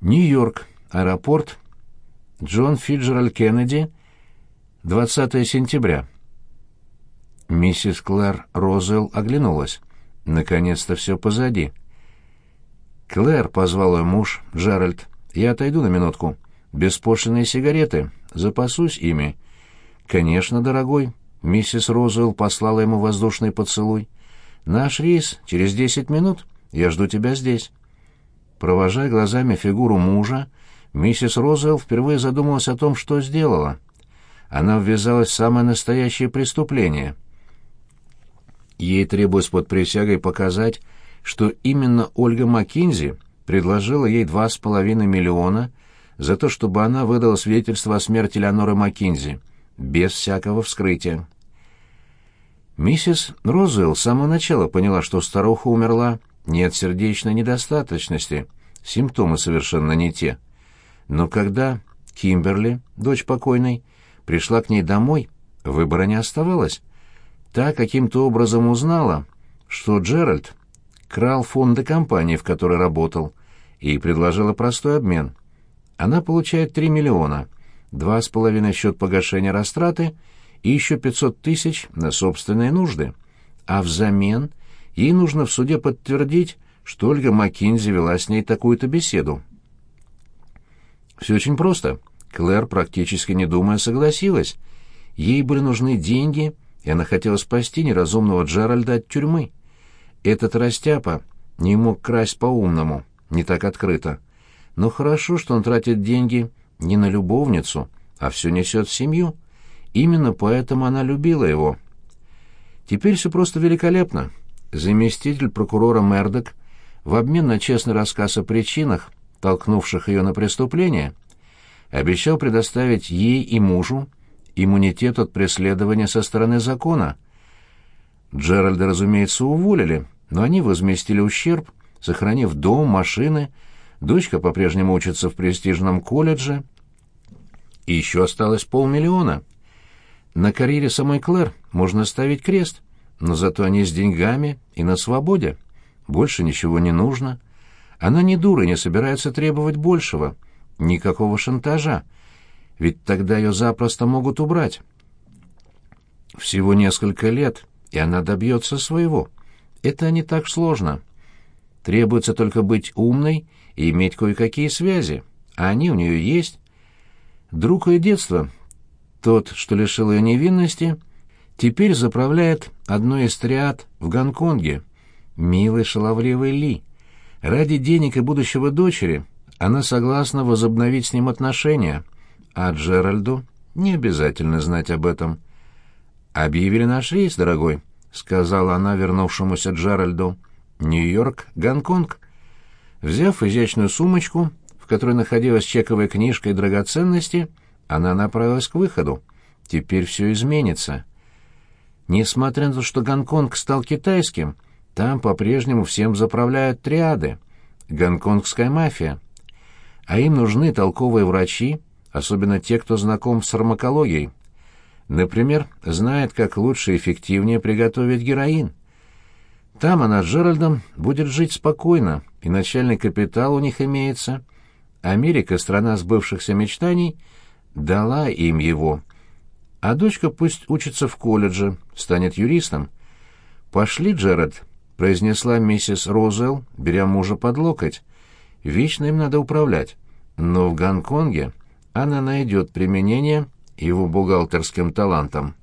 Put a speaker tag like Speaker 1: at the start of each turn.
Speaker 1: Нью-Йорк, аэропорт Джон Фиджеральд Кеннеди, 20 сентября. Миссис Клэр Розел оглянулась. Наконец-то все позади. «Клэр», — позвал ее муж, Джеральд, — «я отойду на минутку. Беспошлиные сигареты. Запасусь ими». «Конечно, дорогой». Миссис Розуэлл послала ему воздушный поцелуй. «Наш рейс через десять минут. Я жду тебя здесь». Провожая глазами фигуру мужа, миссис Розуэлл впервые задумалась о том, что сделала. Она ввязалась в самое настоящее преступление — Ей требовалось под присягой показать, что именно Ольга Маккинзи предложила ей два с половиной миллиона за то, чтобы она выдала свидетельство о смерти Леоноры Маккинзи, без всякого вскрытия. Миссис Розуэлл с самого начала поняла, что старуха умерла не от сердечной недостаточности, симптомы совершенно не те. Но когда Кимберли, дочь покойной, пришла к ней домой, выбора не оставалось. Та каким-то образом узнала, что Джеральд крал фонды компании, в которой работал, и предложила простой обмен. Она получает 3 миллиона, два с половиной счет погашения растраты и еще 500 тысяч на собственные нужды. А взамен ей нужно в суде подтвердить, что Ольга Маккинзи вела с ней такую-то беседу. Все очень просто. Клэр, практически не думая, согласилась. Ей были нужны деньги — и она хотела спасти неразумного Джеральда от тюрьмы. Этот растяпа не мог красть по-умному, не так открыто. Но хорошо, что он тратит деньги не на любовницу, а все несет в семью. Именно поэтому она любила его. Теперь все просто великолепно. Заместитель прокурора Мердок в обмен на честный рассказ о причинах, толкнувших ее на преступление, обещал предоставить ей и мужу иммунитет от преследования со стороны закона. Джеральда, разумеется, уволили, но они возместили ущерб, сохранив дом, машины, дочка по-прежнему учится в престижном колледже, и еще осталось полмиллиона. На карьере самой Клэр можно ставить крест, но зато они с деньгами и на свободе. Больше ничего не нужно. Она не дура и не собирается требовать большего. Никакого шантажа ведь тогда ее запросто могут убрать. Всего несколько лет, и она добьется своего. Это не так сложно. Требуется только быть умной и иметь кое-какие связи, а они у нее есть. Друг ее детства, тот, что лишил ее невинности, теперь заправляет одной из триад в Гонконге. Милый шаловливый Ли. Ради денег и будущего дочери она согласна возобновить с ним отношения — а Джеральду не обязательно знать об этом. «Объявили наш рейс, дорогой», — сказала она вернувшемуся Джеральду. «Нью-Йорк, Гонконг». Взяв изящную сумочку, в которой находилась чековая книжка и драгоценности, она направилась к выходу. Теперь все изменится. Несмотря на то, что Гонконг стал китайским, там по-прежнему всем заправляют триады. Гонконгская мафия. А им нужны толковые врачи, особенно те, кто знаком с фармакологией. Например, знает, как лучше и эффективнее приготовить героин. Там она с Джеральдом будет жить спокойно, и начальный капитал у них имеется. Америка, страна сбывшихся мечтаний, дала им его. А дочка пусть учится в колледже, станет юристом. «Пошли, Джеральд», — произнесла миссис Розел, беря мужа под локоть. «Вечно им надо управлять. Но в Гонконге она найдет применение его бухгалтерским талантам.